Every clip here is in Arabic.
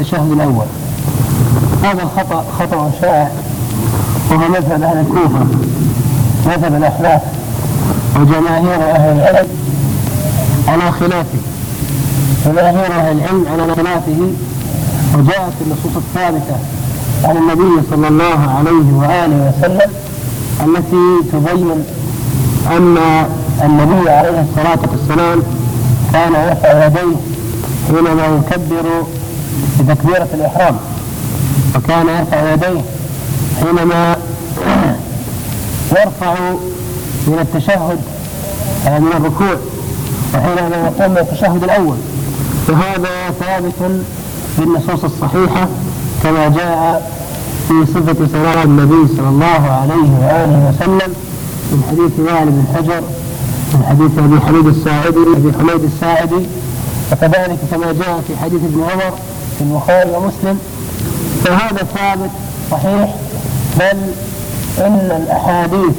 التشهد الأول. هذا الخطأ خطأ شائع وهو مذهب أهل الكوفة. مذهب الأحناف وجماهير أهل العلم على خلافه. جماهير أهل العلم على خلافه وجاءت النصوص الثابتة عن النبي صلى الله عليه وآله وسلم التي تبين أن النبي عليه الصلاة والسلام كان يرفع يديه حينما يكبر بتكبيرة الإحرام وكان يرفع يديه حينما يرفع من التشهد من الركوع وحينما يقوم التشهد الأول. وهذا ثابت بالنصوص الصحيحة كما جاء في صفة صلاة النبي صلى الله عليه وآله وسلم من حديث وائل بن حجر من حديث أبي حميد الساعدي أبي حميد الساعدي. وكذلك كما جاء في حديث ابن عمر في البخاري ومسلم. فهذا ثابت صحيح بل أن الأحاديث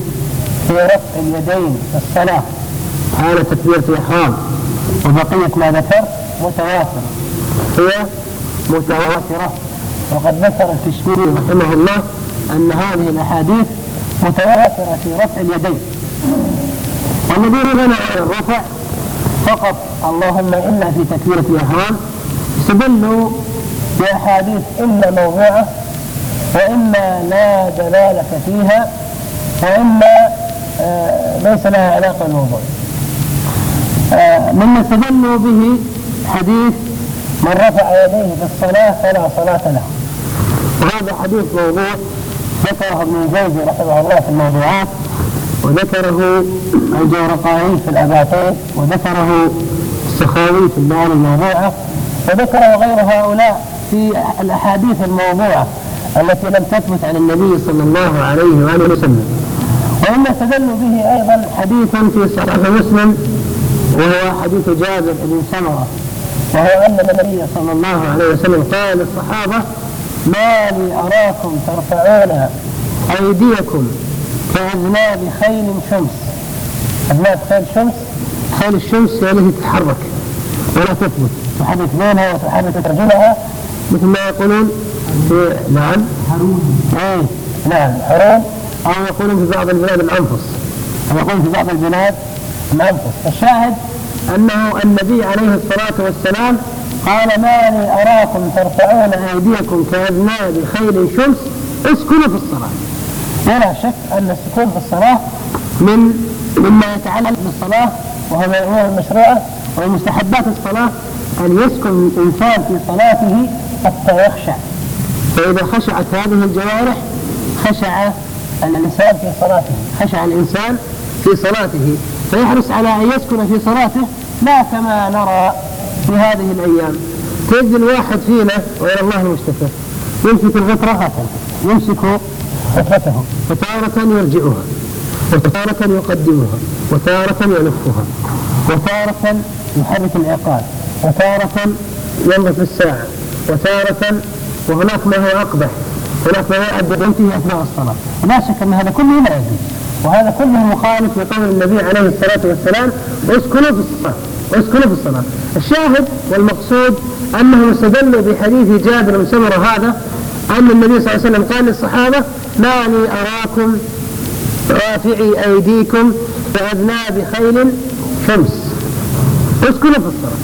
في رفع اليدين في الصلاة حال تكبيرة الأحرام وبقية ما ذكرت متواترة. هي متواترة. وقد ذكر الكشميري رحمه الله أن هذه الأحاديث متواترة في رفع اليدين. والذين بنى على الرفع فقط اللهم إلا في تكبيرة الأحرام استدلوا بأحاديث إما موضوعة وإما لا دلالة فيها وإما آه ليس لها علاقة بالموضوع. آه مما استدلوا به حديث من رفع يديه في الصلاة فلا صلاة له. وهذا حديث موضوع ذكره ابن الجوزي رحمه الله في الموضوعات وذكره الجورقائي في الأباطيل وذكره السخاوي في الليالي الموضوعة وذكر غير هؤلاء في الأحاديث الموضوعة. التي لم تثبت عن النبي صلى الله عليه وآله وسلم. وإما استدلوا به أيضا حديثا في صحيح مسلم وهو حديث جابر بن سمرة. وهو أن النبي صلى الله عليه وسلم قال للصحابة ما لي أراكم ترفعون أيديكم كأذناب خيل شمس. أذناب خيل شمس؟ خيل الشمس هي التي تتحرك ولا تثبت تحرك بينها وتحرك رجلها مثل ما يقولون نعم. هارون إيه نعم. هارون أو يقولون في بعض البلاد الأنفس. أو يقولون في بعض البلاد الأنفس. الشاهد أنه النبي عليه الصلاة والسلام قال ما لي أراكم ترفعون أيديكم كاذناب خيل شمس اسكنوا في الصلاة. ولا شك أن السكون في الصلاة من مما يتعلق بالصلاة وهو من الأمور المشروعه ومن مستحبات الصلاة أن يسكن الإنسان في صلاته حتى يخشع فإذا خشعت هذه الجوارح خشع الإنسان في صلاته. خشع الإنسان في صلاته. فيحرص على أن يسكن في صلاته لا كما نرى في هذه الأيام. تجد الواحد فينا وإلى الله المشتكى يمسك الغطرة هكذا. يمسك غطرته. وتارة يرجعها. وتارة يقدمها. وتارة يلفها وتارة يحرك العقال. وتارة ينظف الساعة. وتارة وهناك ما هو أقبح هناك ما هو أدى بنته أثناء الصلاة. لا شك أن هذا كله لا يجوز. وهذا كله مخالف لقول النبي عليه الصلاة والسلام اسكنوا في الصلاة اسكنوا في الصلاة. الشاهد والمقصود أنهم استدلوا بحديث جابر بن سمرة هذا أن النبي صلى الله عليه وسلم قال للصحابة ما لي أراكم رافعي أيديكم كأذناب خيل شمس. اسكنوا في الصلاة.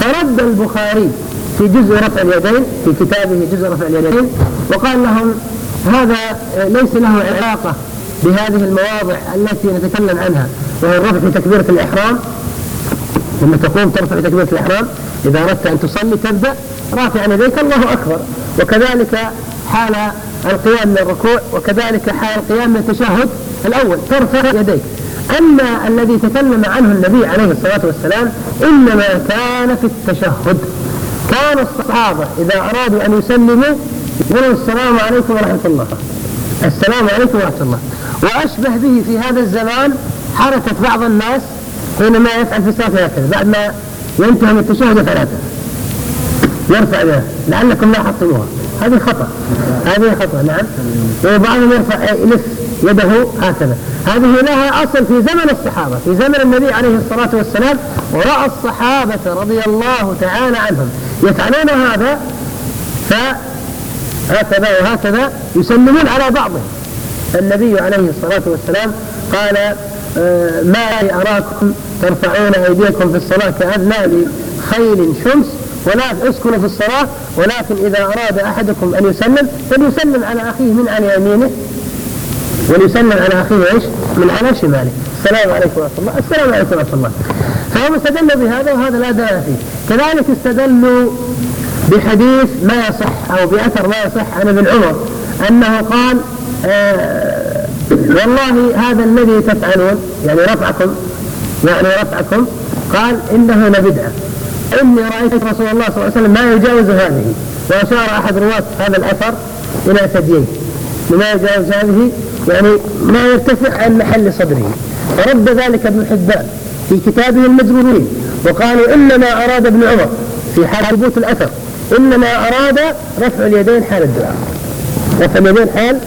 فرد البخاري في جزء رفع اليدين في كتابه جزء رفع اليدين وقال لهم هذا ليس له علاقة بهذه المواضع التي نتكلم عنها وهو الرفع في تكبيرة الإحرام. لما تقوم ترفع تكبيرة الإحرام إذا أردت أن تصلي تبدأ رافعا يديك الله أكبر. وكذلك حال القيام من الركوع وكذلك حال القيام من التشهد الأول ترفع يديك. أما الذي تكلم عنه النبي عليه الصلاة والسلام إنما كان في التشهد. كان الصحابة إذا أرادوا أن يسلموا يقولوا السلام عليكم ورحمة الله. السلام عليكم ورحمة الله. وأشبه به في هذا الزمان حركة بعض الناس حينما يفعل في الصلاة هكذا بعد ما ينتهي من التشهد هكذا يرفع يده. لعلكم لاحظتموها. هذه خطأ. هذه خطأ نعم. وبعضهم يرفع يلف. يده هكذا. هذه لها أصل في زمن الصحابة في زمن النبي عليه الصلاة والسلام. ورأى الصحابة رضي الله تعالى عنهم. يفعلون هذا فهكذا وهكذا يسلمون على بعضهم. النبي عليه الصلاة والسلام قال آه، ما أراكم ترفعون أيديكم في الصلاة كأدنى لخيل شمس ولا اسكنوا في الصلاة ولكن إذا أراد أحدكم أن يسلم فليسلم على أخيه من عن يمينه. وليسلم على أخيه إيش؟ من على شماله السلام عليكم ورحمة الله. السلام عليكم ورحمة الله. فهم استدلوا بهذا وهذا لا داعي فيه. كذلك استدلوا بحديث ما يصح أو بأثر ما يصح عن ابن عمر أنه قال آه والله هذا الذي تفعلون يعني رفعكم يعني رفعكم قال إنه لبدعة. إني رأيت رسول الله صلى الله عليه وسلم ما يجاوز هذه. وأشار أحد رواة هذا الأثر إلى ثدييه ما يجاوز هذه؟ يعني ما يرتفع عن محل صدره. فرد ذلك ابن حبان في كتابه المجرورين وقالوا إنما أراد ابن عمر في حال ثبوت الأثر إنما أراد رفع اليدين حال الدعاء. رفع اليدين حال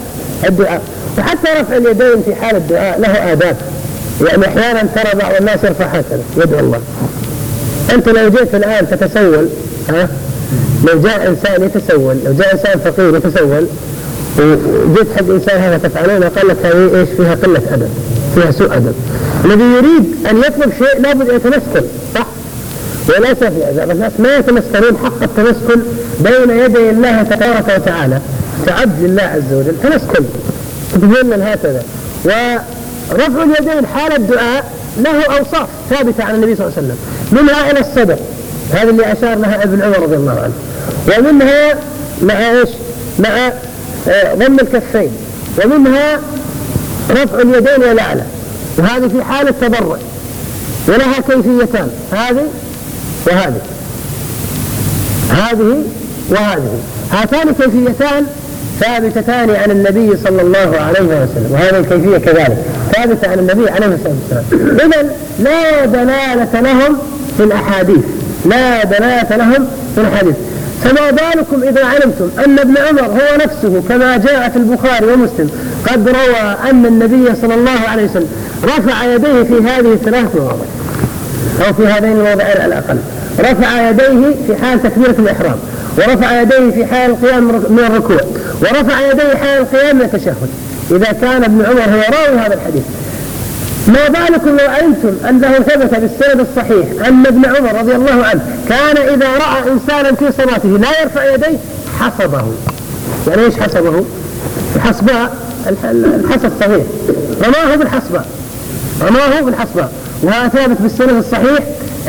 الدعاء. وحتى رفع اليدين في حال الدعاء له آداب. يعني أحيانا ترى بعض الناس يرفع هكذا يدعو الله. أنت لو جيت الآن تتسول ها؟ لو جاء إنسان يتسول لو جاء إنسان فقير يتسول وجيت حق إنسان هذا تفعلون قال لك هذه إيش؟ فيها قلة أدب فيها سوء أدب. الذي يريد أن يطلب شيء لابد أن يتمسكن صح؟ وليس في بعض الناس ما يتمسكنون حق التمسكن بين يدي الله تبارك وتعالى كعبد لله عز وجل تمسكن. تتذلل هكذا. ورفع اليدين حال الدعاء له أوصاف ثابتة عن النبي صلى الله عليه وسلم. منها إلى الصدر هذه اللي أشار لها ابن عمر رضي الله عنه. ومنها مع إيش؟ مع ضم الكفين. ومنها رفع اليدين إلى الأعلى وهذه في حال التضرع ولها كيفيتان. هذه وهذه. هذه وهذه. هاتان كيفيتان ثابتتان عن النبي صلى الله عليه وسلم. وهذه الكيفية كذلك. ثابتة عن النبي عليه الصلاة والسلام. إذا لا دلالة لهم في الأحاديث. لا دلالة لهم في الأحاديث. فما بالكم إذا علمتم أن ابن عمر هو نفسه كما جاء في البخاري ومسلم قد روى أن النبي صلى الله عليه وسلم رفع يديه في هذه الثلاث مواضع أو في هذين الموضعين على الأقل. رفع يديه في حال تكبيرة الإحرام ورفع يديه في حال القيام من الركوع ورفع يديه حال القيام من التشهد. إذا كان ابن عمر هو راوي هذا الحديث. ما بالكم لو علمتم أنه ثبت بالسند الصحيح أن ابن عمر رضي الله عنه كان إذا رأى إنسانا في صلاته لا يرفع يديه حسبه. يعني إيش حسبه؟ الحسباء الحسب صغير رماه بالحسباء. رماه بالحسباء. وهذا ثابت بالسند الصحيح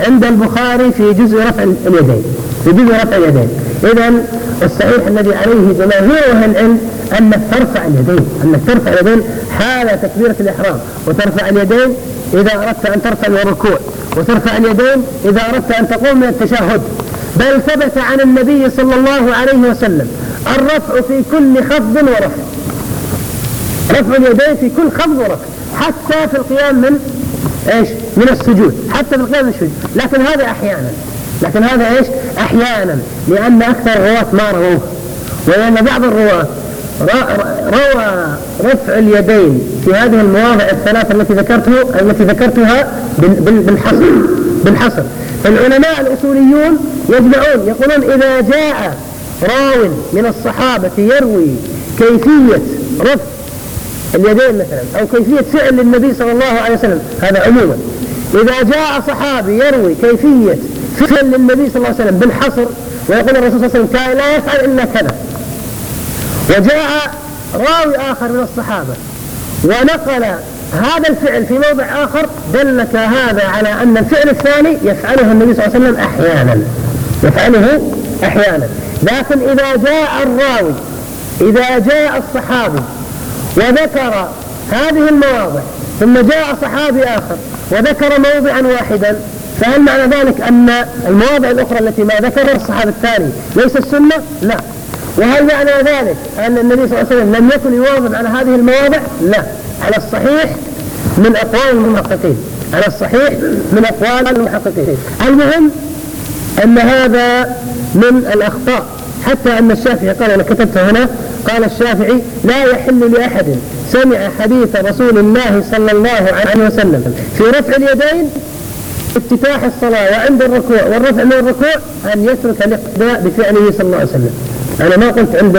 عند البخاري في جزء رفع اليدين. في جزء رفع اليدين. إذا الصحيح الذي عليه جماهير أهل العلم أنك ترفع اليدين أنك ترفع اليدين حال تكبيرة الإحرام وترفع اليدين إذا أردت أن ترفع الركوع وترفع اليدين إذا أردت أن تقوم من التشهد. بل ثبت عن النبي صلى الله عليه وسلم الرفع في كل خفض ورفع. رفع اليدين في كل خفض ورفع حتى في القيام من إيش؟ من السجود حتى في القيام من السجود. لكن هذا أحيانا. لكن هذا إيش؟ أحيانا لأن أكثر الرواة ما رووه. ولأن بعض الرواة روى رفع اليدين في هذه المواضع الثلاثة التي ذكرته التي ذكرتها بالحصر بالحصر. فالعلماء الأصوليون يجمعون يقولون إذا جاء راو من الصحابة يروي كيفية رفع اليدين مثلا أو كيفية فعل للنبي صلى الله عليه وسلم هذا عموما. إذا جاء صحابي يروي كيفية فعل للنبي صلى الله عليه وسلم بالحصر. ويقول الرسول صلى الله عليه وسلم كان لا يفعل إلا كذا. وجاء راوي آخر من الصحابة ونقل هذا الفعل في موضع آخر دلك هذا على أن الفعل الثاني يفعله النبي صلى الله عليه وسلم أحيانا. يفعله أحيانا. لكن إذا جاء الراوي إذا جاء الصحابي وذكر هذه المواضع ثم جاء صحابي آخر وذكر موضعا واحدا فهل معنى ذلك أن المواضع الأخرى التي ما ذكرها الصحابي الثاني ليس السنة؟ لا. وهل معنى ذلك أن النبي صلى الله عليه وسلم لم يكن يواظب على هذه المواضع؟ لا. على الصحيح من أقوال المحققين. على الصحيح من أقوال المحققين. المهم أن هذا من الأخطاء. حتى أن الشافعي قال أنا كتبت هنا قال الشافعي لا يحل لأحد سمع حديث رسول الله صلى الله عليه وسلم في رفع اليدين افتتاح الصلاة وعند الركوع والرفع من الركوع أن يترك الاقتداء بفعله صلى الله عليه وسلم. أنا ما قلت عند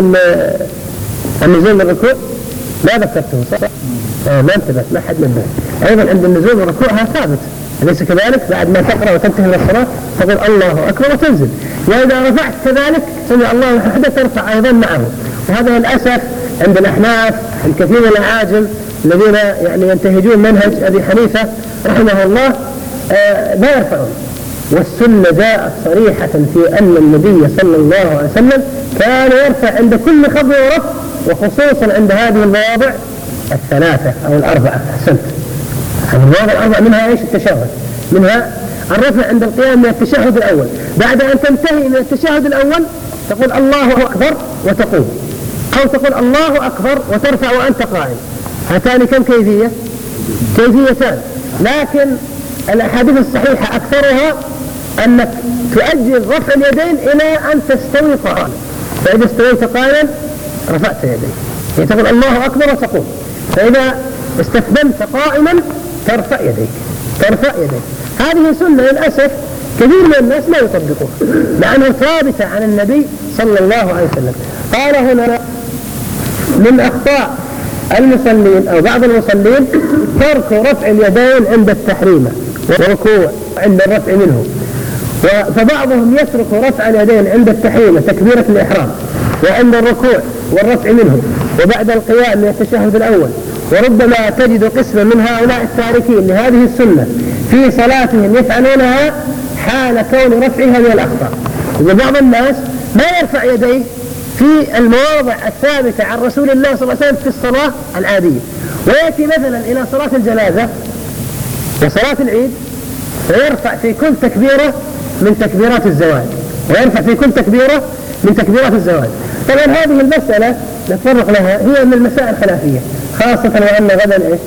النزول من الركوع ما ذكرته صح؟ آه ما انتبهت ما حد نبه. أيضا عند النزول من الركوع هذا ثابت. أليس كذلك؟ بعد ما تقرأ وتنتهي من الصلاة تقول الله أكبر وتنزل. وإذا رفعت كذلك سمع الله وحده ترفع أيضا معه. وهذا للأسف عند الأحناف الكثير من الأعاجم الذين يعني ينتهجون منهج أبي حنيفة رحمه الله آه لا يرفعون والسنة جاءت صريحة في أن النبي صلى الله عليه وسلم كان يرفع عند كل خفض ورفع وخصوصا عند هذه المواضع الثلاثة أو الأربعة أحسنت. المواضع الأربعة منها إيش؟ التشهد. منها الرفع عند القيام من التشهد الأول. بعد أن تنتهي من التشهد الأول تقول الله أكبر وتقوم. أو تقول الله أكبر وترفع وأنت قائم. هاتان كم كيفية؟ كيفيتان. لكن الأحاديث الصحيحة أكثرها أنك تؤجل رفع اليدين إلى أن تستوي قائما فإذا استويت قائما رفعت يديك. يعني تقول الله أكبر وتقول. فإذا استخدمت قائما ترفع يديك. ترفع يديك. هذه سنة للأسف كثير من الناس لا يطبقوها مع أنها ثابتة عن النبي صلى الله عليه وسلم. قال هنا من أخطاء المصلين أو بعض المصلين ترك رفع اليدين عند التحريمة والركوع عند الرفع منه. فبعضهم يترك رفع اليدين عند التحريمة تكبيرة الإحرام وعند الركوع والرفع منه وبعد القيام من التشهد الأول. وربما تجد قسما من هؤلاء التاركين لهذه السنة في صلاتهم يفعلونها حال كون رفعها من الأخطاء. إذا بعض الناس ما يرفع يديه في المواضع الثابتة عن رسول الله صلى الله عليه وسلم في الصلاة العادية ويأتي مثلا إلى صلاة الجنازة وصلاة العيد ويرفع في كل تكبيرة من تكبيرات الزواج. ويرفع في كل تكبيرة من تكبيرات الزواج. طبعا هذه المسألة نتطرق لها هي من المسائل الخلافية خاصة وأن غدا إيش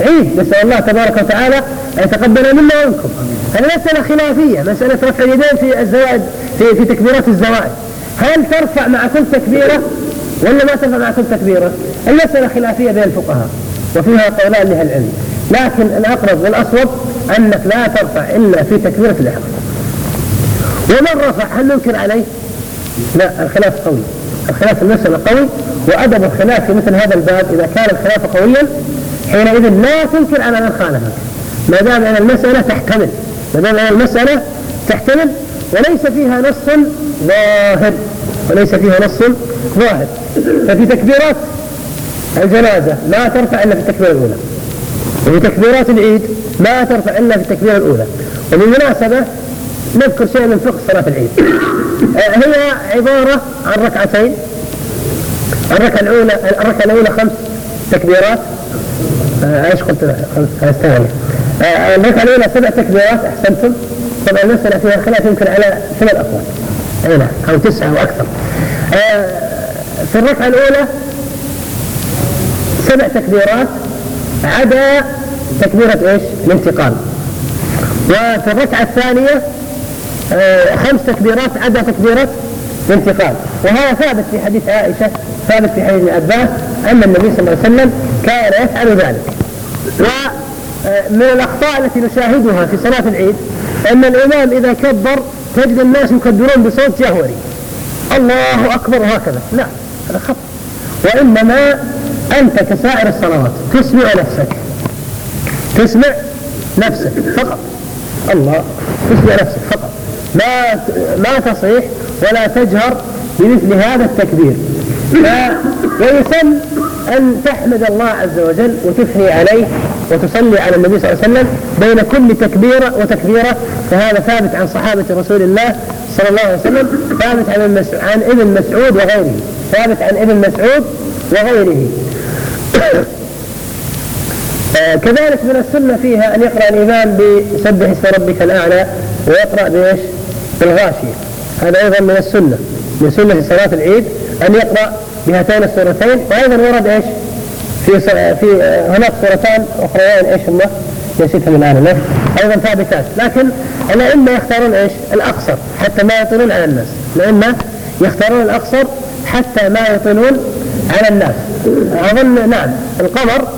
عيد. نسأل الله تبارك وتعالى أن يتقبل منا ومنكم. هذه مسألة خلافية مسألة رفع اليدين في الزواج في, في تكبيرات الزواج. هل ترفع مع كل تكبيرة ولا ما ترفع مع كل تكبيرة؟ المسألة خلافية بين الفقهاء وفيها قولان لها العلم. لكن الأقرب والأصوب أنك لا ترفع إلا في تكبيرة الإحرام. ومن رفع هل ننكر عليه؟ لا الخلاف قوي. الخلاف المسألة قوي وأدب الخلاف في مثل هذا الباب إذا كان الخلاف قويا حينئذ لا تنكر على من خالفك. ما دام أن المسألة تحتمل ما دام أن المسألة تحتمل وليس فيها نص ظاهر وليس فيها نص ظاهر. ففي تكبيرات الجنازة ما ترفع إلا في التكبيرة الأولى. وفي تكبيرات العيد ما ترفع إلا في التكبيرة الأولى وبالمناسبة نذكر شيء من فقه صلاة العيد. هي عبارة عن ركعتين. الركعة الأولى الركعة الأولى خمس تكبيرات. آه، إيش قلت؟ خمس ثواني آه، الركعة الأولى سبع تكبيرات أحسنتم. طبعا المسألة فيها خلاف يمكن على ثمان أقوال. أي نعم أو تسعة أو أكثر. آه، في الركعة الأولى سبع تكبيرات عدا تكبيرة إيش؟ الانتقال. وفي الركعة الثانية آه، خمس تكبيرات عدا تكبيرة الانتقال وهذا ثابت في حديث عائشة ثابت في حديث عباس أن النبي صلى الله عليه وسلم كان يفعل ذلك. ومن آه، الأخطاء التي نشاهدها في صلاة العيد أن الإمام إذا كبر تجد الناس يكبرون بصوت جهوري. الله أكبر وهكذا لا هذا خطأ. وإنما أنت كسائر الصلوات تسمع نفسك. تسمع نفسك فقط. الله تسمع نفسك فقط. ما ما تصيح ولا تجهر بمثل هذا التكبير. ويسن أن تحمد الله عز وجل وتثني عليه وتصلي على النبي صلى الله عليه وسلم بين كل تكبيرة وتكبيرة. فهذا ثابت عن صحابة رسول الله صلى الله عليه وسلم ثابت عن, عن ابن مسعود وغيره. ثابت عن ابن مسعود وغيره. كذلك من السنة فيها أن يقرأ الإمام بسبح اسم ربك الأعلى ويقرأ بإيش؟ بالغاشية. هذا أيضا من السنة من سنة صلاة العيد أن يقرأ بهاتين السورتين وأيضا ورد إيش؟ في في هناك سورتان أخريان إيش هما؟ نسيتهم الآن أيضا ثابتات. لكن الأئمة يختارون إيش؟ الأقصر حتى ما يطولون على الناس. الأئمة يختارون الأقصر حتى ما يطولون على الناس. أظن نعم القمر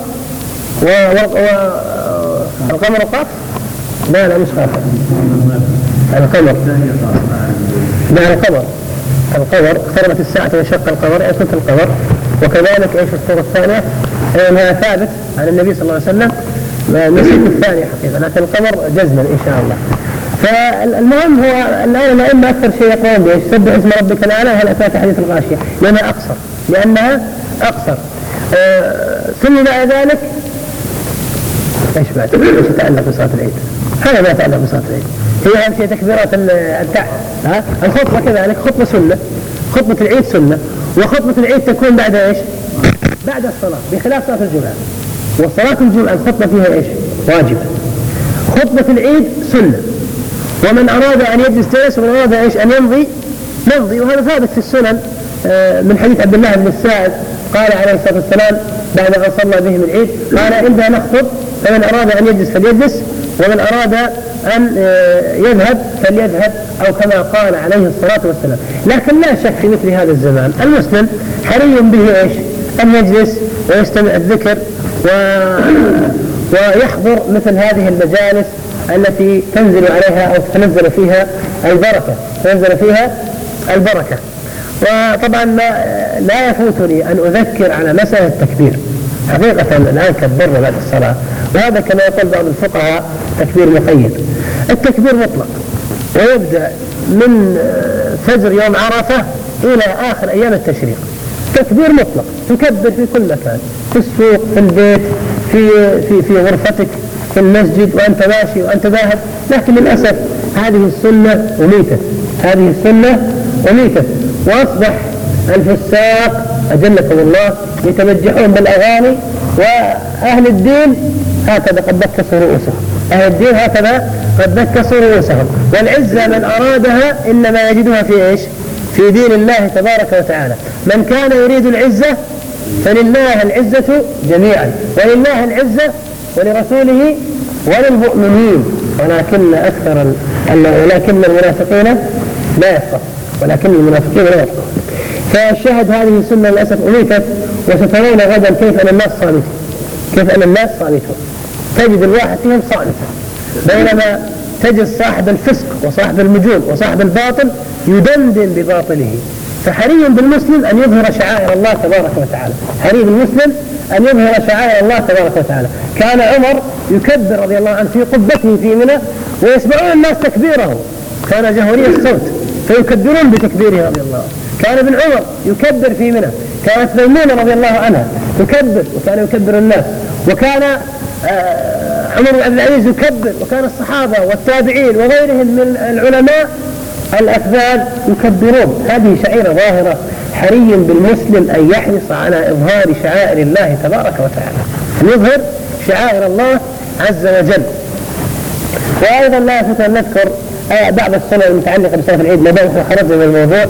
و... و... و... القمر قاف؟ لا لا مش قاف. القمر. لا القمر. القمر. اقتربت الساعة وانشق القمر أي كنت القمر. وكذلك إيش الصورة الثانية؟ انها ثابت عن النبي صلى الله عليه وسلم. نسيت الثانية حقيقة لكن القمر جزما إن شاء الله. فالمهم هو الآن الأئمة أكثر شيء يقولون بإيش؟ سبح اسم ربك الأعلى هل أتاك حديث الغاشية؟ لأنها أقصر. لأنها أقصر. آه ثم بعد ذلك إيش بعد؟ إيش يتعلق بصلاة العيد؟ هذا ما يتعلق بصلاة العيد هي أهم شيء تكبيرات الدع ها الخطبة كذلك خطبة سنة خطبة العيد سنة وخطبة العيد تكون بعد إيش؟ بعد الصلاة بخلاف صلاة الجمعة وصلاة الجمعة الخطبة فيها إيش؟ واجبة خطبة العيد سنة ومن أراد أن يجلس جلس ومن أراد إيش؟ أن يمضي يمضي وهذا ثابت في السنن آه، من حديث عبد الله بن السائب قال عليه الصلاة والسلام بعد أن صلى بهم العيد قال عندها نخطب فمن أراد أن يجلس فليجلس ومن أراد أن آه، يذهب فليذهب أو كما قال عليه الصلاة والسلام. لكن لا شك في مثل هذا الزمان. المسلم حري به إيش؟ أن يجلس ويستمع الذكر و... ويحضر مثل هذه المجالس التي تنزل عليها أو تنزل فيها البركة. تنزل فيها البركة. وطبعا لا يفوتني أن أذكر على مسألة التكبير. حقيقة الآن كبرنا بعد الصلاة. وهذا كما يقول بعض الفقهاء تكبير مقيد. التكبير مطلق. ويبدأ من فجر يوم عرفة إلى آخر أيام التشريق. تكبير مطلق. تكبر في كل مكان. في السوق في البيت في في في غرفتك في المسجد وأنت ماشي وأنت ذاهب. لكن للأسف هذه السنة أميتت. هذه السنة أميتت. وأصبح الفساق أجلكم الله يتمجحون بالأغاني وأهل الدين هكذا قد نكسوا رؤوسهم. أهل الدين هكذا قد نكسوا رؤوسهم. والعزة من أرادها إنما يجدها في إيش؟ في دين الله تبارك وتعالى. من كان يريد العزة فلله العزة جميعا. ولله العزة ولرسوله وللمؤمنين. ولكن أكثر ولكن المنافقين لا يفقه ولكن المنافقين لا يفقه فالشاهد هذه السنة للأسف أميتت وسترون غدا كيف أن الناس صامتون كيف أن الناس صامتون تجد الواحد فيهم صامتا بينما تجد صاحب الفسق وصاحب المجون وصاحب الباطل يدندن بباطله. فحري بالمسلم أن يظهر شعائر الله تبارك وتعالى. حري بالمسلم أن يظهر شعائر الله تبارك وتعالى. كان عمر يكبر رضي الله عنه في قبته في منى ويسمعون الناس تكبيره. كان جهوري الصوت فيكبرون بتكبيره رضي الله عنه. كان ابن عمر يكبر في منى كانت ميمونة رضي الله عنها تكبر وكان يكبر الناس وكان آه، عمر بن عبد العزيز يكبر وكان الصحابة والتابعين وغيرهم من العلماء الأفذاذ يكبرون. هذه شعيرة ظاهرة حري بالمسلم أن يحرص على إظهار شعائر الله تبارك وتعالى. أن يظهر شعائر الله عز وجل. وأيضا لا يفوت أن نذكر آه، بعض السنن المتعلقة بصلاة العيد ما دام خرجنا من الموضوع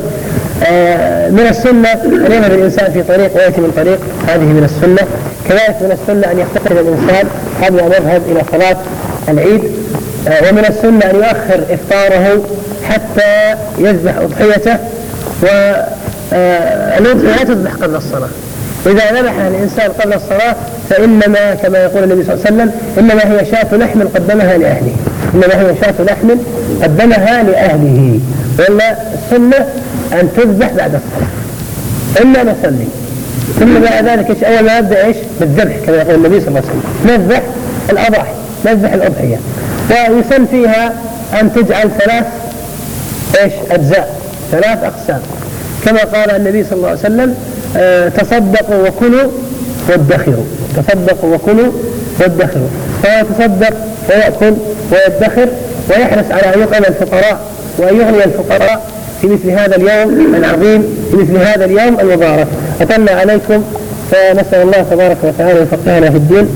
من السنة أن يذهب الإنسان في طريق ويأتي من طريق. هذه من السنة. كذلك من السنة أن يقتصد الإنسان قبل أن يذهب إلى صلاة العيد. آه، ومن السنة أن يؤخر إفطاره حتى يذبح أضحيته والأضحية لا تذبح قبل الصلاة. إذا ذبح الإنسان قبل الصلاة فإنما كما يقول النبي صلى الله عليه وسلم إنما هي شاة لحم قدمها لأهله. إنما هي شاة لحم قدمها لأهله. وإلا السنة أن تذبح بعد الصلاة إلا نصلي ثم بعد ذلك إيش؟ أول ما يبدأ إيش؟ بالذبح كما يقول النبي صلى الله عليه وسلم. نذبح الأضاحي نذبح الأضحية. ويسن فيها أن تجعل ثلاث إيش؟ أجزاء ثلاث أقسام. كما قال النبي صلى الله عليه وسلم آه تصدقوا وكلوا وادخروا. تصدقوا وكلوا وادخروا. فيتصدق ويأكل ويدخر ويحرص على أن يطعم الفقراء وأن يغني الفقراء في مثل هذا اليوم العظيم في مثل هذا اليوم المبارك. أطلنا عليكم فنسأل الله تبارك وتعالى يفقهنا في الدين.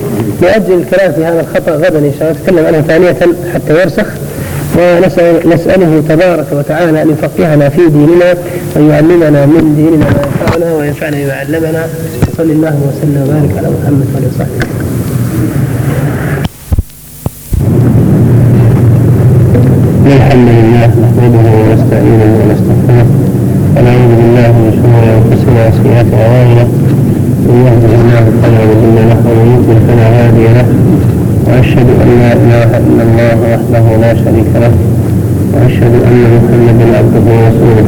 لأجل الكلام في هذا الخطأ غدا إن شاء الله نتكلم عنه ثانية حتى يرسخ. ونسأله تبارك وتعالى أن يفقهنا في ديننا ويعلمنا من ديننا ما ينفعنا وينفعنا بما علمنا. صل الله وسلم وبارك على محمد وعلى وصحبه. الحمد لله نحمده ونستعينه ونستغفره ونعوذ بالله من شرور أنفسنا وسيئات أعمالنا. من يهده الله فلا مضل له ومن يضلل فلا هادي له. وأشهد أن لا إله إلا الله وحده لا شريك له. وأشهد أن محمدا عبده ورسوله.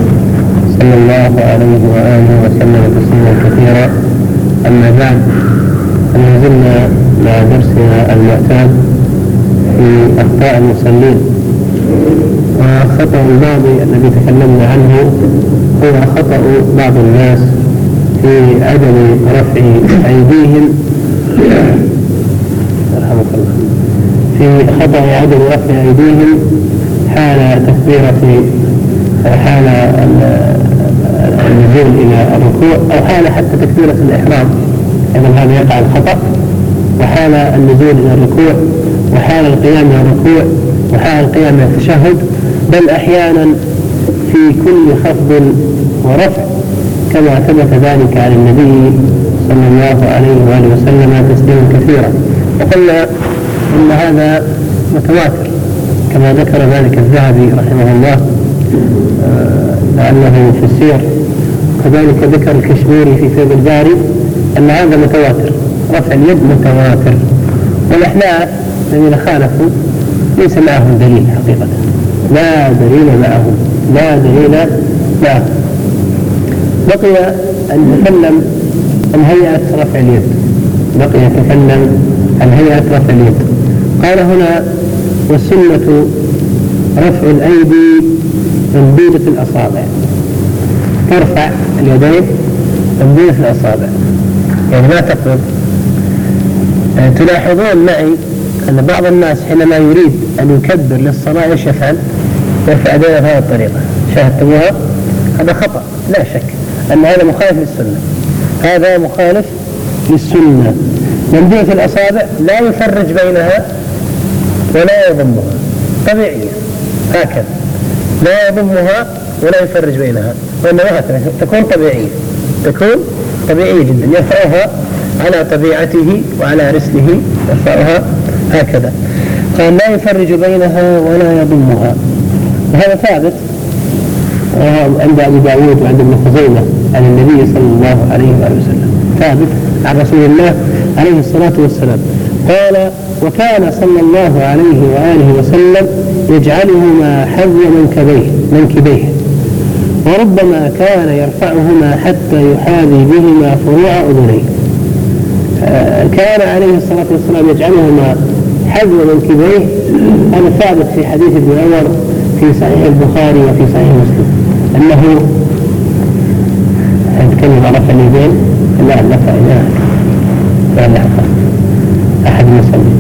صلى الله عليه وآله وسلم تسليما كثيرا. أما بعد فما زلنا مع درسنا المعتاد في أخطاء المصلين. وخطأ الماضي الذي تكلمنا عنه هو خطأ بعض الناس في عدم رفع أيديهم. في خطأ عدم رفع أيديهم حال تكبيرة حال النزول إلى الركوع أو حال حتى تكبيرة الإحرام. إذا هذا يقع الخطأ. وحال النزول إلى الركوع. وحال القيام إلى الركوع. وحال القيام إلى التشهد بل أحيانا في كل خفض ورفع كما ثبت ذلك عن النبي صلى الله عليه وآله وسلم تسليما كثيرا. وقلنا أن هذا متواتر كما ذكر ذلك الذهبي رحمه الله آه، لعله في السير. كذلك ذكر الكشميري في فيض الباري أن هذا متواتر رفع اليد متواتر. والأحناف الذين خالفوا ليس معهم دليل حقيقة. لا دليل معهم لا دليل معهم بقي أن نتكلم عن هيئة رفع اليد. بقي يتكلم عن هيئة رفع اليد. قال هنا والسنة رفع الأيدي من بيضة الأصابع. ترفع اليدين من بيضة الأصابع. يعني ما تقول. تلاحظون معي أن بعض الناس حينما يريد أن يكبر للصلاة إيش يفعل؟ يرفع يديه بهذه الطريقة. شاهدتموها؟ هذا خطأ لا شك أن هذا مخالف للسنة. هذا مخالف للسنة. ممدودة الأصابع لا يفرج بينها ولا يضمها. طبيعية. هكذا. لا يضمها ولا يفرج بينها. وإنما تكون طبيعية. تكون طبيعية جدا. يرفعها على طبيعته وعلى رسله يرفعها هكذا. قال لا يفرج بينها ولا يضمها. وهذا ثابت عند أبي داود وعند ابن خزيمة عن النبي صلى الله عليه واله وسلم. ثابت عن رسول الله عليه الصلاة والسلام. قال وكان صلى الله عليه وآله وسلم يجعلهما حذو منكبيه منكبيه. وربما كان يرفعهما حتى يحاذي بهما فروع أذنيه. آه، كان عليه الصلاة والسلام يجعلهما حذو منكبيه هذا ثابت في حديث ابن عمر في صحيح البخاري وفي صحيح مسلم. أنه نتكلم رفع اليدين لا رفع لا لا أحد يصلي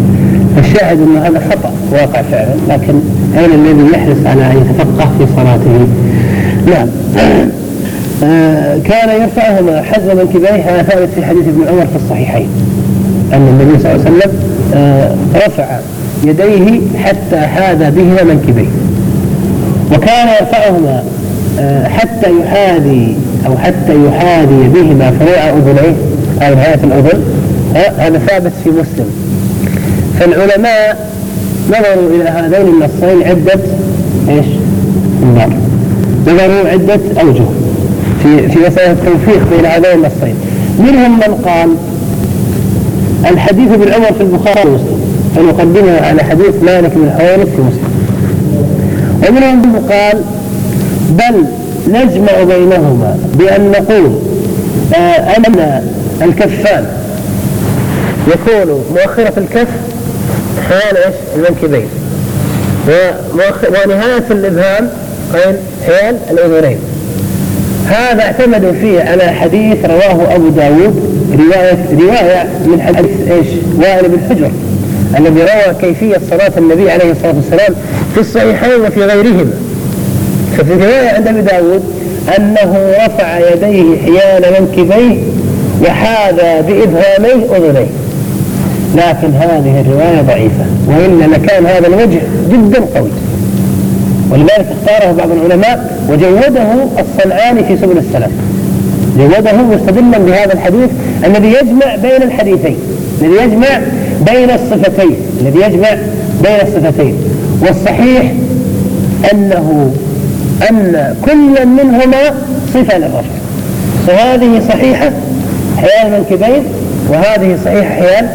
الشاهد أن هذا خطأ واقع فعلا لكن أين الذي يحرص على أن يتفقه في صلاته؟ نعم. آه كان يرفعهما حزم منكبيه هذا ثابت في حديث ابن عمر في الصحيحين. أن النبي صلى الله عليه وسلم رفع يديه حتى حاذى بهما منكبيه. وكان يرفعهما آه، حتى يحاذي أو حتى يحاذي بهما فروع أذنيه أو نهاية الأذن هذا ثابت في مسلم. فالعلماء نظروا إلى هذين النصين عدة إيش؟ أنظار. نظروا عدة أوجه في في مسألة التوفيق بين هذين النصين. منهم من قال الحديث ابن عمر في البخاري ومسلم. فنقدمه على حديث مالك بن حويرث في مسلم. ومنهم من قال بل نجمع بينهما بأن نقول آه أن الكفان يكون مؤخرة الكف حيال إيش؟ المنكبين. ونهاية الإبهام قيل حيال الأذنين. هذا اعتمدوا فيه على حديث رواه أبو داود رواية رواية من حديث إيش؟ وائل بن حجر الذي روى كيفية صلاة النبي عليه الصلاة والسلام في الصحيحين وفي غيرهما. ففي رواية عند أبي داود أنه رفع يديه حيال منكبيه وحاذى بإبهاميه أذنيه. لكن هذه الرواية ضعيفة وإلا لكان هذا الوجه جدا قوي. ولذلك اختاره بعض العلماء وجوده الصنعاني في سبل السلام جوده مستدلا بهذا الحديث الذي يجمع بين الحديثين الذي يجمع بين الصفتين الذي يجمع بين الصفتين. والصحيح أنه أن كل منهما صفة للرفع فهذه صحيحة حيال المنكبين وهذه صحيحة حيال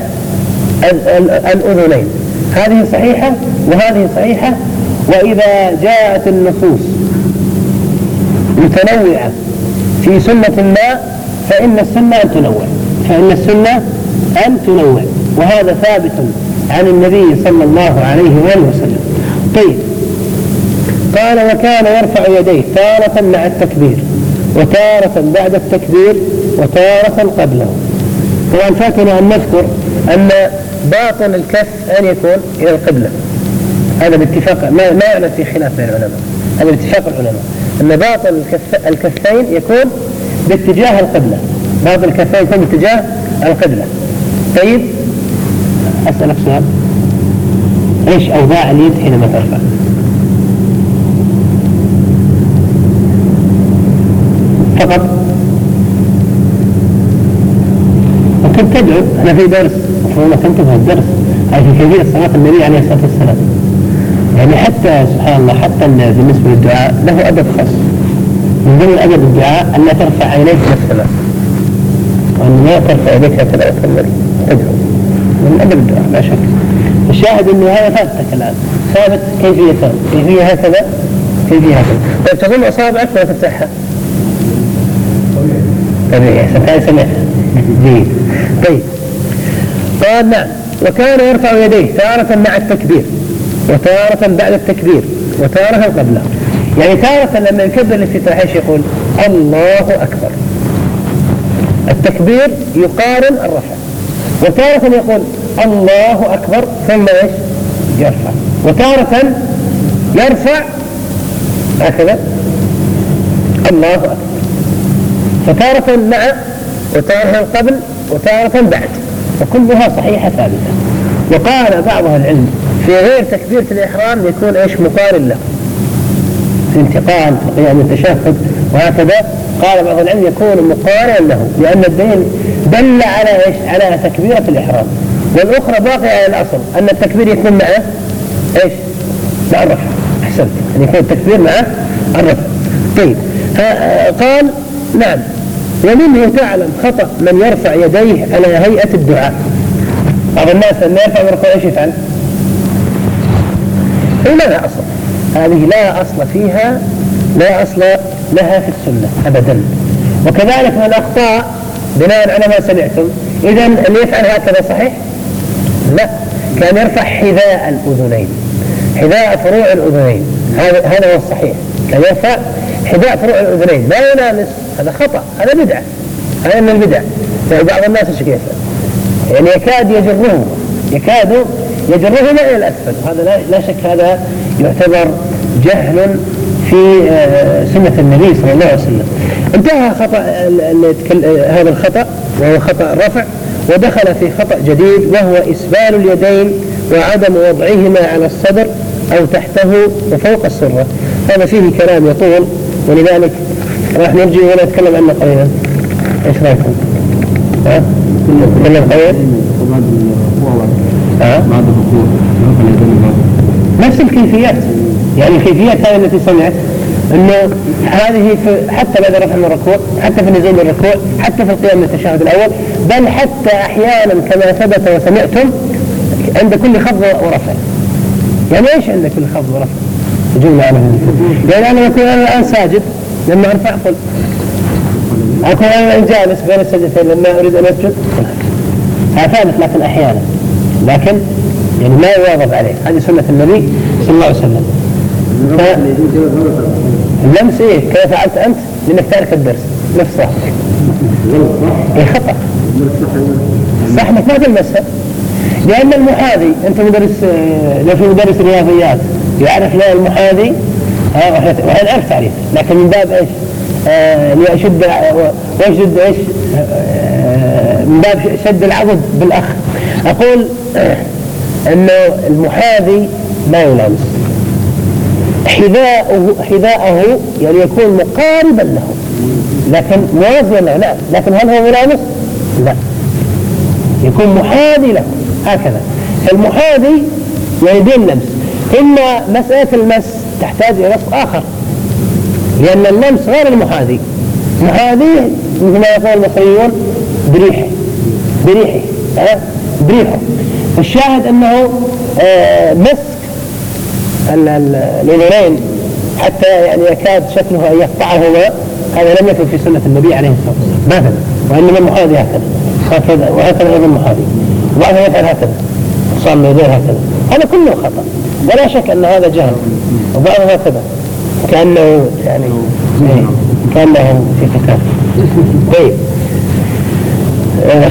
الأذنين. هذه صحيحة وهذه صحيحة وإذا جاءت النصوص متنوعة في سنة ما فإن السنة أن تنوع. فإن السنة أن تنوع. وهذا ثابت عن النبي صلى الله عليه وآله وسلم. طيب. قال وكان يرفع يديه تارة مع التكبير وتارة بعد التكبير وتارة قبله. طبعا فاتنا أن نذكر أن باطن الكف أن يكون إلى القبلة. هذا باتفاق ما ما في خلاف بين العلماء. هذا باتفاق العلماء. أن باطن الكف الكفين يكون باتجاه القبلة. باطن الكفين يكون باتجاه القبلة. طيب؟ أسألك سؤال. إيش أوضاع اليد حينما ترفع؟ فقط. وكنت تدعو؟ أنا في درس. المفروض كنت في الدرس. هذه كيفيه صلاه النبي عليه الصلاة والسلام. يعني حتى سبحان الله حتى بالنسبة للدعاء له أدب خاص. من ضمن أدب الدعاء أن لا ترفع عينيك إلى السماء وأن لا ترفع يديك هكذا وتكمل تدعو من أدب الدعاء لا شك. الشاهد انه هذا ثابت الان ثابت كيفيته كيفية هكذا؟ كيفية هكذا. طيب تضم أصابعك ولا تفتحها؟ طبيعي. احسن سمعت جيد. طيب. قال نعم. وكان يرفع يديه تارة مع التكبير. وتارة بعد التكبير وتارة قبله يعني تارة لما يكبر الافتتاح إيش يقول؟ الله أكبر. التكبير يقارن الرفع. وتارة يقول الله أكبر ثم إيش؟ يرفع. وتارة يرفع هكذا. الله أكبر. فتارة مع وتارة قبل وتارة بعد. وكلها صحيحة ثابتة. وقال بعض العلم في غير تكبيرة الإحرام يكون إيش مقارن له. في قيام التشهد وهكذا. قال بعض العلم يكون مقارنا له لأن الدين دل على إيش؟ على تكبيرة الإحرام. والأخرى باقية على الأصل أن التكبير يكون مع إيش؟ مع الرفع. أحسنت. أن يكون التكبير مع الرفع. طيب. قال نعم. ومنه تعلم خطأ من يرفع يديه على هيئة الدعاء. بعض الناس لما يرفع من إيش يفعل؟ هي لا أصل. هذه لا أصل فيها لا أصل لها في السنة أبدا. وكذلك من الأخطاء بناء على ما سمعتم إذا اللي يفعل هكذا صحيح؟ لا. كان يرفع حذاء الأذنين حذاء فروع الأذنين. هذا هذا هو الصحيح. كان يرفع حذاء فروع الأذنين. ما يلامس هذا خطأ. هذا بدعة. هذا من البدع. يعني بعض الناس إيش يعني يكاد يجره. يكاد يجره إلى الأسفل هذا لا, شك هذا يعتبر جهل في آه، سنة النبي صلى الله عليه وسلم انتهى خطأ هذا الخطأ وهو خطأ الرفع ودخل في خطأ جديد وهو إسبال اليدين وعدم وضعهما على الصدر أو تحته وفوق السرة هذا فيه كلام يطول ولذلك راح نرجع ولا نتكلم عنه قليلا إيش رأيكم؟ ها؟ نتكلم قليلا؟ نفس الكيفيات. يعني الكيفيات هذه التي سمعت إنه هذه في حتى بعد رفع من الركوع حتى في نزول الركوع حتى في القيام من التشهد الأول بل حتى أحيانا كما ثبت وسمعتم عند كل خفض ورفع. يعني إيش عند كل خفض ورفع؟ جملة على يعني أنا اكون أنا الآن ساجد لما أرفع قل اكون أنا الآن جالس بين السجدتين لما أريد أن أسجد هذا ثابت لكن أحيانا. لكن يعني ما يواظب عليه. هذه سنة النبي صلى الله عليه وسلم. اللمس إيه كيف فعلت أنت؟ لأنك تارك الدرس. نفس صاحبك إيه خطأ. صح إنك ما تلمسها. لأن المحاذي أنت مدرس لو في مدرس رياضيات يعرف لا المحاذي وهذا اعرف تعريف. لكن من باب إيش؟ آه ليشد ويشد إيش؟ آه من باب شد العضد بالأخ. أقول انه المحاذي ما يلامس حذاءه حذاءه يعني يكون مقاربا له. لكن موازيا لا. لكن هل هو ملامس؟ لا. يكون محاذي له. هكذا. المحاذي يعني دون لمس. إما مسألة المس تحتاج إلى نص آخر. لأن اللمس غير المحاذي. محاذي مثل ما يقول المصريون بريحة. بريحة. بريحه الشاهد أنه آه، مسك الأذنين حتى يعني يكاد شكله أن يقطعهما هذا لم يكن في سنة النبي عليه الصلاة والسلام. مثلا وإنما المحاذي هكذا. هكذا وهكذا أيضا المحاذي وبعضهم يفعل هكذا. صار اليدين هكذا. هذا كله خطأ. ولا شك أن هذا جهل. وبعضهم هكذا. كأنه يعني كأنه في قتال. طيب.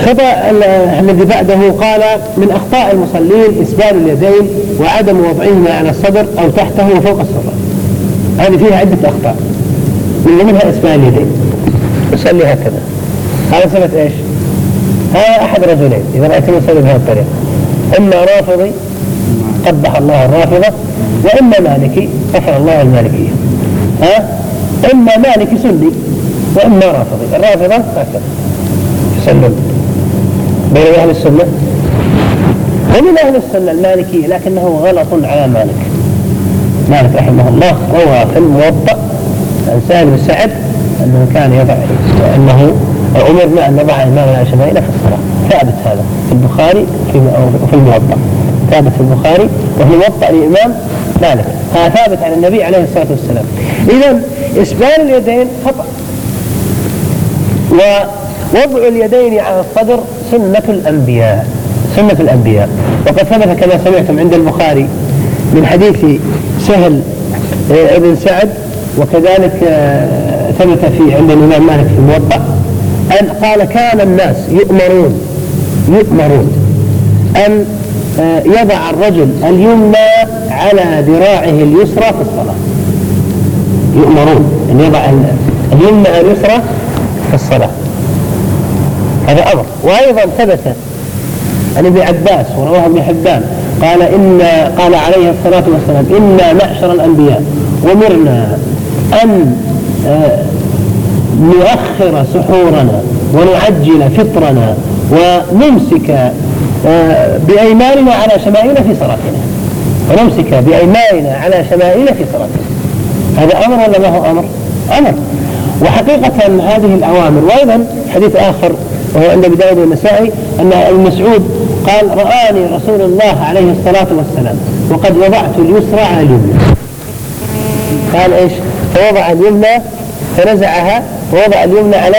خطأ الذي بعده قال من أخطاء المصلين إسبال اليدين وعدم وضعهما على الصدر أو تحته وفوق الصدر. هذه فيها عدة أخطاء. من ضمنها إسبال اليدين. يصلي هكذا. هذا صفة إيش؟ هذا أحد رجلين. إذا رأيتم يصلي بهذه الطريقة. إما رافضي قبح الله الرافضة وإما مالكي غفر الله المالكية. ها؟ إما مالكي سني وإما رافضي. الرافضة هكذا. يصلون بين أهل السنة؟ ومن أهل السنة المالكية لكنه غلط على مالك. مالك رحمه الله روى في الموطأ عن سالم بن سعد أنه كان يضع أنه أمرنا أن نضع إمامنا شمائل في الصلاة. ثابت هذا في البخاري وفي الموطأ. ثابت في البخاري وفي موطأ الإمام مالك. هذا ثابت عن النبي عليه الصلاة والسلام. إذا إسبال اليدين خطأ. ووضع اليدين على الصدر سنة الأنبياء سنة الأنبياء. وقد ثبت كما سمعتم عند البخاري من حديث سهل آه، ابن سعد وكذلك آه، ثبت في عند الإمام مالك في الموطأ أن قال كان الناس يؤمرون يؤمرون أن آه، يضع الرجل اليمنى على ذراعه اليسرى في الصلاة. يؤمرون أن يضع اليمنى اليسرى في الصلاة. هذا أمر. وأيضا ثبت عن ابن عباس ورواه ابن حبان قال إن قال عليه الصلاة والسلام إنا معشر الأنبياء أمرنا أن آه، نؤخر سحورنا ونعجل فطرنا ونمسك آه، بأيماننا على شمائلنا في صلاتنا. ونمسك بأيماننا على شمائلنا في صلاتنا. هذا أمر ولا ما هو أمر؟ أمر. وحقيقة هذه الأوامر وأيضا حديث آخر وهو عند ابي داود والنسائي أن ابن مسعود قال رآني رسول الله عليه الصلاة والسلام وقد وضعت اليسرى على اليمنى. قال إيش؟ فوضع اليمنى فنزعها ووضع اليمنى على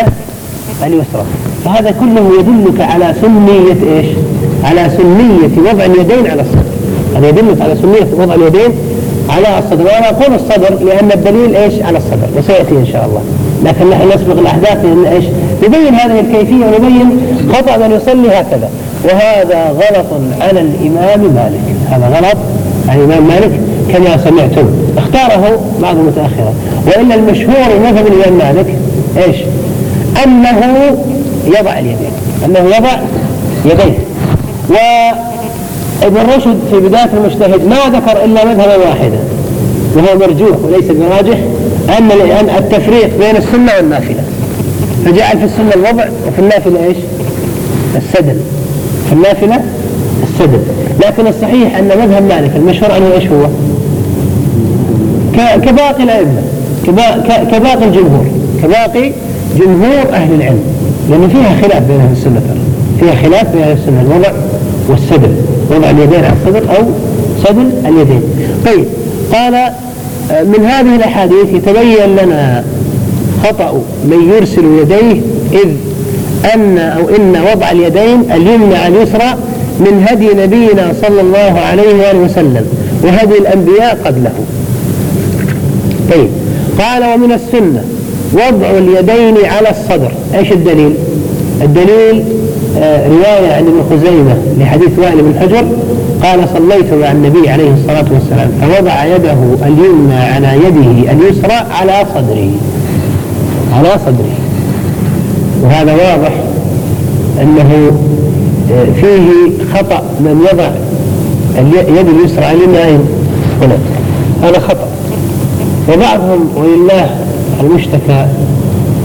اليسرى. فهذا كله يدلك على سنية إيش؟ على سنية وضع اليدين على الصدر. هذا يدلك على سنية وضع اليدين على الصدر. وأنا أقول الصدر لأن الدليل إيش؟ على الصدر. وسيأتي إن شاء الله. لكن نحن نسبق الأحداث لأن إيش؟ نبين هذه الكيفية ونبين خطأ من يصلي هكذا. وهذا غلط على الإمام مالك. هذا غلط على الإمام مالك كما سمعتم. اختاره بعض المتاخره والا المشهور مذهب الإمام مالك إيش؟ أنه يضع اليدين. أنه يضع يديه وابن رشد في بداية المجتهد ما ذكر إلا مذهبا واحدا وهو مرجوح وليس براجح أن التفريق بين السنة والنافلة. فجعل في السنة الوضع وفي النافلة إيش؟ السدل. في النافلة السدل. لكن الصحيح أن مذهب مالك المشهور عنه إيش هو؟ كباقي الأئمة. كباقي الجمهور. كباقي جمهور أهل العلم. لأن فيها خلاف بين أهل السنة فيها خلاف بين أهل السنة الوضع والسدل. وضع اليدين على الصدر أو سدل اليدين. طيب قال من هذه الأحاديث يتبين لنا خطأ من يرسل يديه إذ أن أو إن وضع اليدين اليمنى على اليسرى من هدي نبينا صلى الله عليه وآله وسلم وهدي الأنبياء قبله. طيب. قال ومن السنة وضع اليدين على الصدر. إيش الدليل؟ الدليل آه رواية عن ابن خزيمة لحديث وائل بن حجر قال صليت مع النبي عليه الصلاة والسلام فوضع يده اليمنى على يده اليسرى على صدره. على صدره وهذا واضح أنه آه، فيه خطأ من يضع اليد اليسرى على اليمنى هنا. هذا خطأ. وبعضهم ولله المشتكى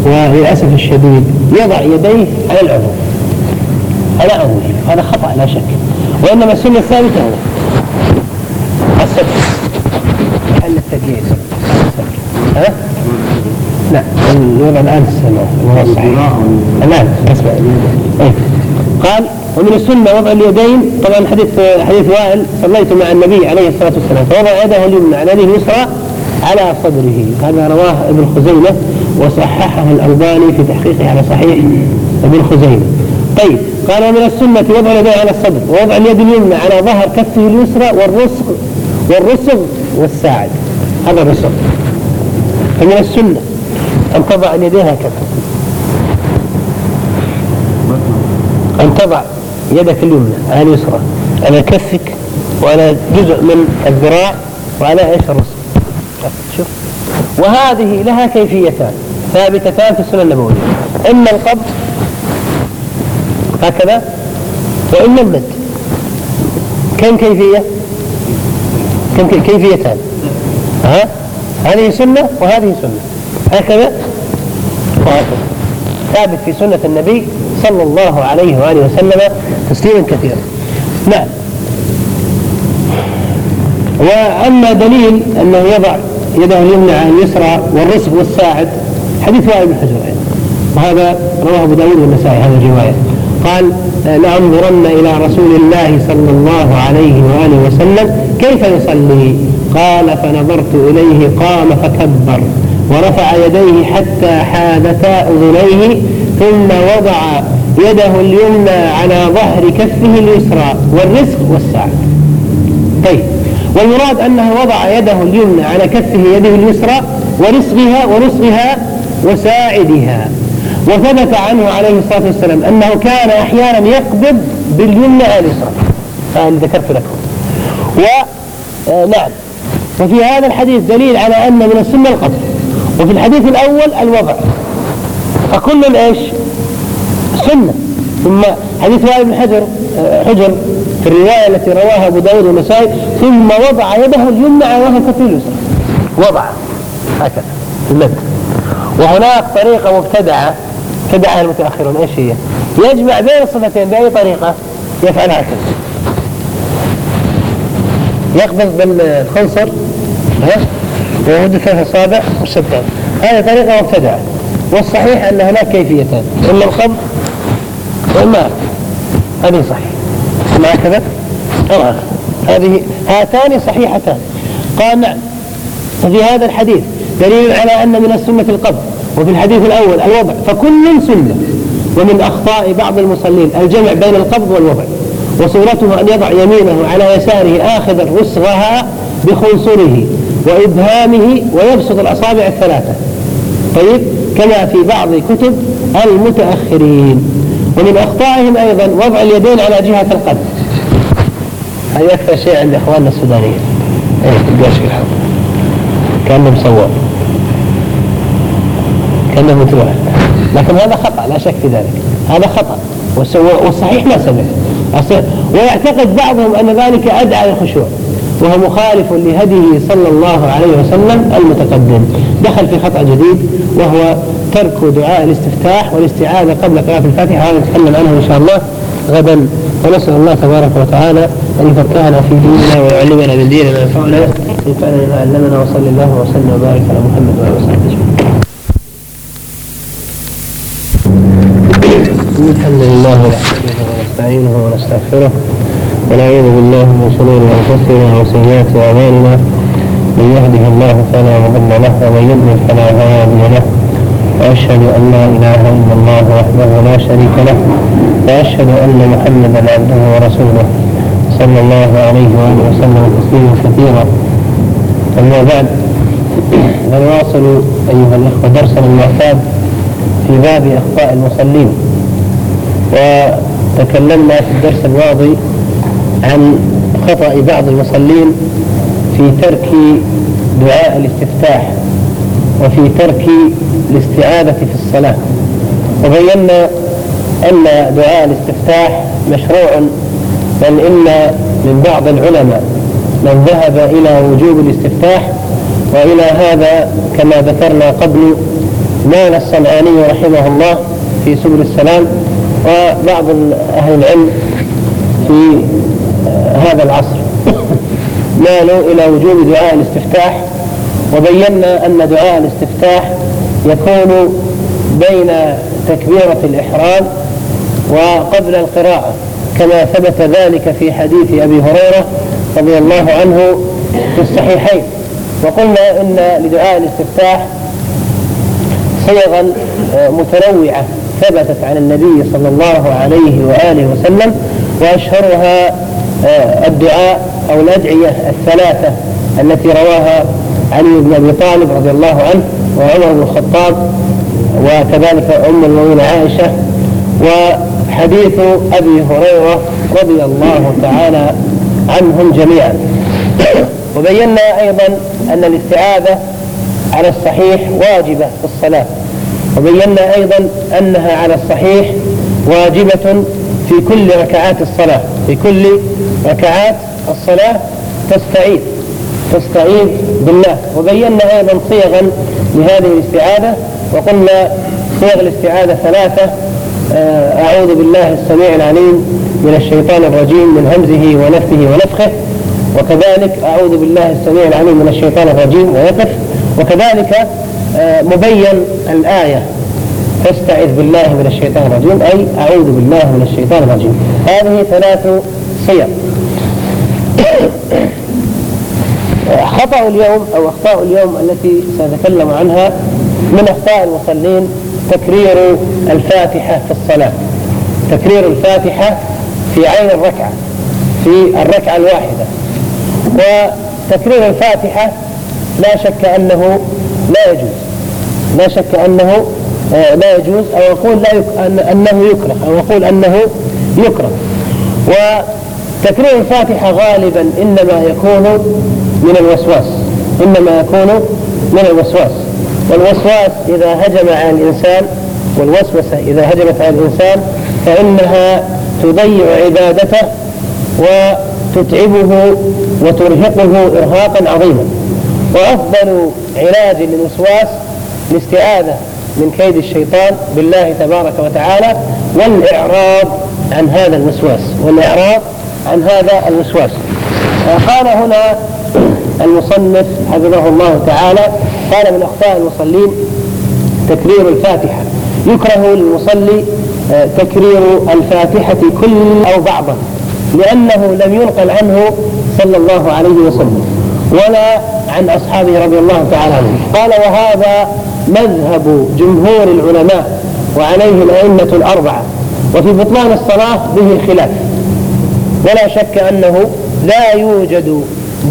وللأسف الشديد يضع يديه على العضو على عضوه هذا خطأ لا شك. وإنما السنة الثابتة هنا السبت محل التقييد ها؟ الوضع الآن الآن إيه. قال ومن السنة وضع اليدين. طبعا حديث حديث وائل صليت مع النبي عليه الصلاة والسلام فوضع يده اليمنى على يده اليسرى على صدره. هذا رواه ابن خزيمة وصححه الألباني في تحقيقه على صحيح ابن خزيمة. طيب. قال ومن السنة وضع اليدين على الصدر ووضع اليد اليمنى على ظهر كفه اليسرى والرسغ والرسغ والساعد. هذا الرسغ. فمن السنة. أن تضع اليدين هكذا. أن تضع يدك اليمنى على اليسرى على كفك وعلى جزء من الذراع وعلى إيش شوف. وهذه لها كيفيتان ثابتتان في السنة النبوية. إما القبض هكذا وإما المد. كم كيفية؟ كم كيفيتان؟ ها؟ هذه سنة وهذه سنة. هكذا؟ وهكذا ثابت في سنة النبي صلى الله عليه وآله وسلم تسليما كثيرا. نعم. وأما دليل أنه يضع يده اليمنى على اليسرى والرسغ والساعد حديث وائل بن حجر وهذا رواه أبو داود والنسائي هذه الرواية. قال لأنظرن إلى رسول الله صلى الله عليه وآله وسلم كيف يصلي؟ قال فنظرت إليه قام فكبر. ورفع يديه حتى حادتا أذنيه ثم وضع يده اليمنى على ظهر كفه اليسرى والرزق والساعد طيب. والمراد أنه وضع يده اليمنى على كفه يده اليسرى ورزقها ورزقها وساعدها. وثبت عنه عليه الصلاة والسلام أنه كان أحيانا يقبض باليمنى على اليسرى. هذا ذكرت لكم. ونعم وفي هذا الحديث دليل على أن من السنة القبض وفي الحديث الأول الوضع. فكل إيش؟ سنة. ثم حديث وائل بن حجر حجر في الرواية التي رواها أبو داود والنسائي ثم وضع يده اليمنى على ظهر كفه اليسرى وضع. هكذا. المد وهناك طريقة مبتدعة ابتدعها المتأخرون. إيش هي؟ يجمع بين الصفتين بأي طريقة؟ يفعل هكذا يقبض بالخنصر ها؟ ويمد ثلاث أصابع والسباب هذه طريقة مبتدعة والصحيح أن هناك كيفيتان. إما القبض وإما هذه صحيح. إما هكذا؟ أو هذه هاتان صحيحتان. قال نعم. وفي هذا الحديث دليل على أن من السنة القبض وفي الحديث الأول الوضع فكل سنة ومن أخطاء بعض المصلين الجمع بين القبض والوضع وصورته أن يضع يمينه على يساره آخذا رسغها بخنصره. وإبهامه ويبسط الأصابع الثلاثة. طيب كما في بعض كتب المتأخرين. ومن أخطائهم أيضا وضع اليدين على جهة القلب. هذا أكثر شيء عند إخواننا السودانيين. تلقاش في الحرب كأنه مصور كأنه متروح لكن هذا خطأ لا شك في ذلك. هذا خطأ. والصحيح ما سمع ويعتقد بعضهم أن ذلك أدعى للخشوع. وهو مخالف لهديه صلى الله عليه وسلم المتقدم. دخل في خطأ جديد وهو ترك دعاء الاستفتاح والاستعاذة قبل قراءة الفاتحة هذا نتكلم عنه إن شاء الله غدا. ونسأل الله تبارك وتعالى أن يفقهنا في ديننا ويعلمنا من ديننا وينفعنا وينفعنا بما علمنا وصلى الله وسلم وبارك على محمد وآله وصحبه أجمعين. الحمد لله نحمده ونستعينه ونستغفره. ونعوذ بالله من شرور أنفسنا وسيئات أعمالنا. من يهده الله فلا مضل له ومن يضلل فلا هادي له. وأشهد أن لا إله إلا الله وحده لا شريك له. وأشهد أن محمدا عبده ورسوله صلى الله عليه وآله وسلم تسليما كثيرا. أما بعد فنواصل أيها الإخوة درسنا المعتاد في باب أخطاء المصلين. وتكلمنا في الدرس الماضي عن خطأ بعض المصلين في ترك دعاء الاستفتاح وفي ترك الاستعاذة في الصلاة. وبينا أن دعاء الاستفتاح مشروع بل إن من بعض العلماء. من ذهب إلى وجوب الاستفتاح وإلى هذا كما ذكرنا قبل مال الصنعاني رحمه الله في سبل السلام. وبعض أهل العلم في هذا العصر. مالوا إلى وجوب دعاء الاستفتاح وبينا أن دعاء الاستفتاح يكون بين تكبيرة الإحرام وقبل القراءة كما ثبت ذلك في حديث أبي هريرة رضي الله عنه في الصحيحين. وقلنا إن لدعاء الاستفتاح صيغا متنوعة ثبتت عن النبي صلى الله عليه وآله وسلم وأشهرها آه، الدعاء أو الأدعية الثلاثة التي رواها علي بن أبي طالب رضي الله عنه وعمر بن الخطاب وكذلك أم المؤمنين عائشة وحديث أبي هريرة رضي الله تعالى عنهم جميعا. وبينا أيضا أن الاستعاذة على الصحيح واجبة في الصلاة. وبينا أيضا أنها على الصحيح واجبة في كل ركعات الصلاة. في كل ركعات الصلاة تستعيذ تستعيذ بالله. وبينا أيضا صيغا لهذه الاستعاذة وقلنا صيغ الاستعاذة ثلاثة. آه، أعوذ بالله السميع العليم من الشيطان الرجيم من همزه ونفثه ونفخه. وكذلك أعوذ بالله السميع العليم من الشيطان الرجيم ويقف. وكذلك آه، مبين الآية. فاستعذ بالله من الشيطان الرجيم أي أعوذ بالله من الشيطان الرجيم. هذه ثلاث صيغ. خطأ اليوم أو أخطاء اليوم التي سأتكلم عنها من أخطاء المصلين تكرير الفاتحة في الصلاة. تكرير الفاتحة في عين الركعة في الركعة الواحدة. وتكرير الفاتحة لا شك أنه لا يجوز. لا شك أنه لا يجوز أو أقول لا يك... أنه يكره أو أقول أنه يكره. وتكرير الفاتحة غالبا إنما يكون من الوسواس إنما يكون من الوسواس. والوسواس إذا هجم على الإنسان والوسوسة إذا هجمت على الإنسان فإنها تضيع عبادته وتتعبه وترهقه إرهاقا عظيما. وأفضل علاج للوسواس الاستعاذة من كيد الشيطان بالله تبارك وتعالى والإعراض عن هذا الوسواس والإعراض عن هذا الوسواس. قال هنا المصنف حفظه الله تعالى قال من أخطاء المصلين تكرير الفاتحة. يكره للمصلي آه، تكرير الفاتحة كل أو بعضا لأنه لم ينقل عنه صلى الله عليه وسلم ولا عن أصحابه رضي الله تعالى عنهم. قال وهذا مذهب جمهور العلماء وعليه الأئمة الأربعة وفي بطلان الصلاة به خلاف ولا شك أنه لا يوجد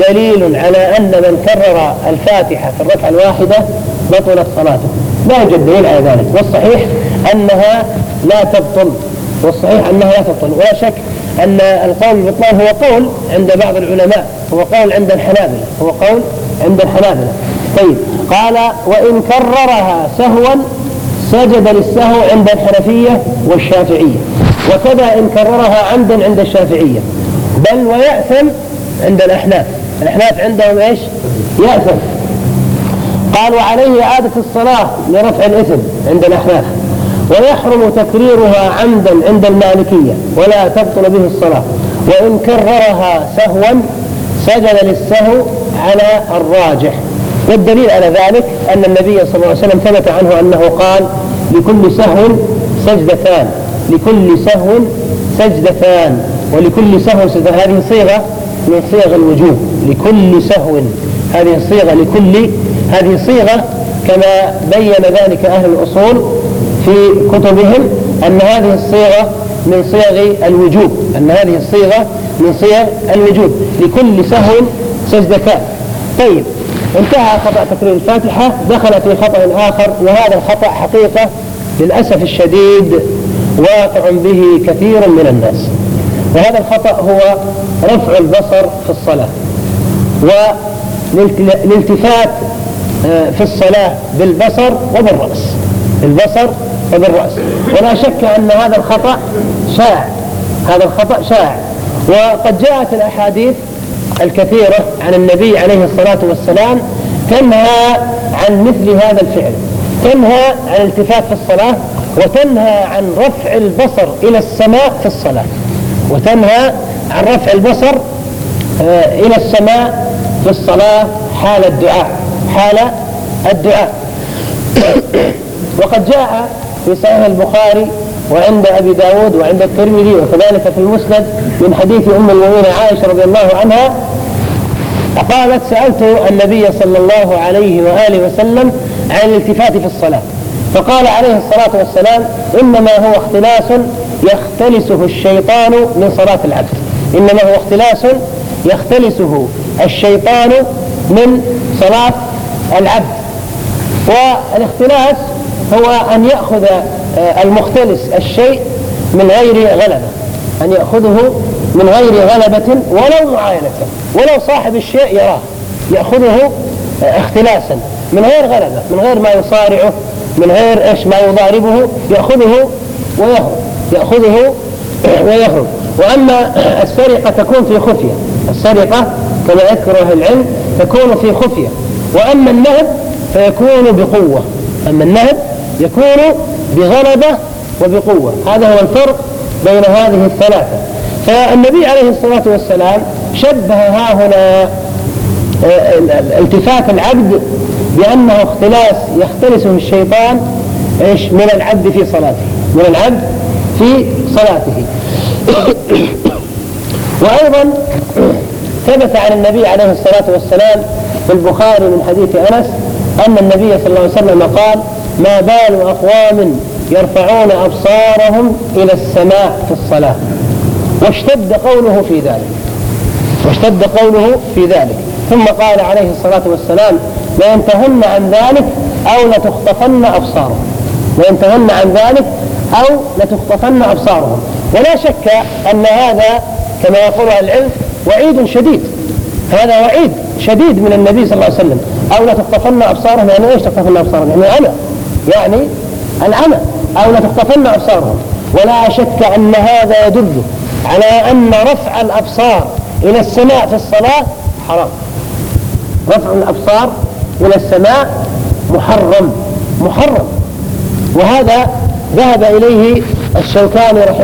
دليل على أن من كرر الفاتحة في الركعة الواحدة بطلت صلاته. لا يوجد دليل على ذلك. والصحيح أنها لا تبطل. والصحيح أنها لا تبطل. ولا شك أن القول بالبطلان هو قول عند بعض العلماء هو قول عند الحنابلة هو قول عند الحنابلة. طيب قال وإن كررها سهوا سجد للسهو عند الحنفية والشافعية وكذا إن كررها عمدا عند الشافعية. بل ويأثم عند الأحناف. الأحناف عندهم إيش؟ يأثم. قال وعليه إعادة الصلاة لرفع الإثم عند الأحناف ويحرم تكريرها عمدا عند المالكية ولا تبطل به الصلاة. وإن كررها سهوا سجد للسهو على الراجح. والدليل على ذلك أن النبي صلى الله عليه وسلم ثبت عنه أنه قال لكل سهو سجدتان لكل سهو سجدتان ولكل سهو سجدتان. هذه صيغة من صيغ الوجوب لكل سهو. هذه الصيغة لكل هذه صيغة كما بين ذلك أهل الأصول في كتبهم أن هذه الصيغة من صيغ الوجوب أن هذه الصيغة من صيغ الوجوب لكل سهو سجدتان. طيب انتهى خطأ تكرير الفاتحة دخل في خطأ آخر وهذا الخطأ حقيقة للأسف الشديد واقع به كثير من الناس. وهذا الخطأ هو رفع البصر في الصلاة والالتفات آه، في الصلاة بالبصر وبالرأس. البصر وبالرأس. ولا شك أن هذا الخطأ شائع. هذا الخطأ شائع. وقد جاءت الأحاديث الكثيرة عن النبي عليه الصلاة والسلام تنهى عن مثل هذا الفعل. تنهى عن الالتفات في الصلاة وتنهى عن رفع البصر إلى السماء في الصلاة. وتنهى عن رفع البصر آه، إلى السماء في الصلاة حال الدعاء حال الدعاء. وقد جاء في صحيح البخاري وعند أبي داود وعند الترمذي وكذلك في المسند من حديث أم المؤمنين عائشة رضي الله عنها قالت سألت النبي صلى الله عليه وآله وسلم عن الالتفات في الصلاة. فقال عليه الصلاة والسلام إنما هو اختلاس يختلسه الشيطان من صلاة العبد. إنما هو اختلاس يختلسه الشيطان من صلاة العبد. والاختلاس هو أن يأخذ آه، المختلس الشيء من غير غلبة. أن يأخذه من غير غلبة ولو معاينة ولو صاحب الشيء يراه. يأخذه آه، اختلاسا. من غير غلبة من غير ما يصارعه من غير إيش ما يضاربه. يأخذه ويهرب يأخذه ويهرب. وأما السرقة تكون في خفية. السرقة كما يذكر أهل العلم تكون في خفية. وأما النهب فيكون بقوة. أما النهب يكون بغلبة وبقوة. هذا هو الفرق بين هذه الثلاثة. فالنبي عليه الصلاة والسلام شبه ها هنا آه، التفات العبد بأنه اختلاس يختلسه الشيطان إيش؟ من العبد في صلاته من العبد في صلاته. وأيضا ثبت عن النبي عليه الصلاة والسلام في البخاري من حديث أنس أن النبي صلى الله عليه وسلم قال ما بال أقوام يرفعون أبصارهم إلى السماء في الصلاة. واشتد قوله في ذلك. واشتد قوله في ذلك. ثم قال عليه الصلاة والسلام لينتهن عن ذلك أو لتخطفن أبصارهم. لينتهن عن ذلك أو لتخطفن أبصارهم. ولا شك أن هذا كما يقول العلم وعيد شديد. هذا وعيد شديد من النبي صلى الله عليه وسلم. أو لتخطفن أبصارهم يعني إيش تخطفن أبصارهم؟ يعني عمى يعني العمى أو لتخطفن أبصارهم. ولا شك أن هذا يدل على أن رفع الأبصار إلى السماء في الصلاة حرام. رفع الأبصار إلى السماء محرم محرم. وهذا ذهب إليه الشوكاني رحمه